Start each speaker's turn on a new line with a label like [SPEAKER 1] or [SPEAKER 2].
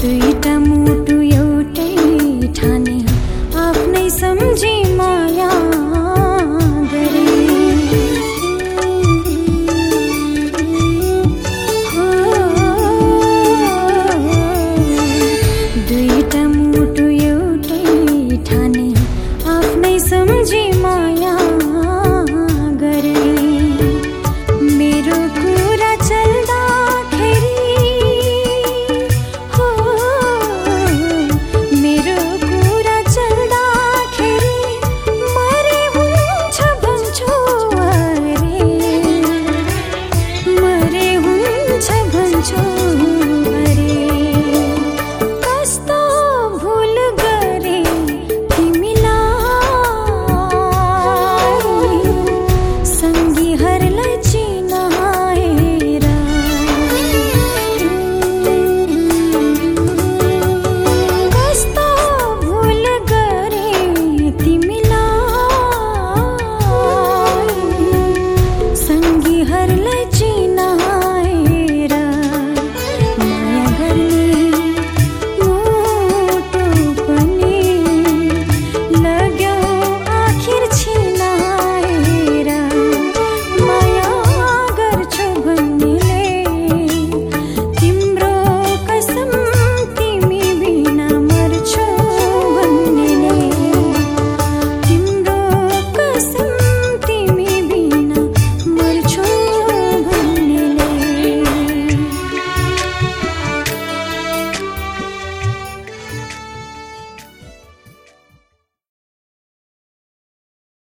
[SPEAKER 1] दुईटा मुटु एउटै ठाने आफ्नै सम्झे माया दुईटा मुटु एउटै ठाने आफ्नै सम्झे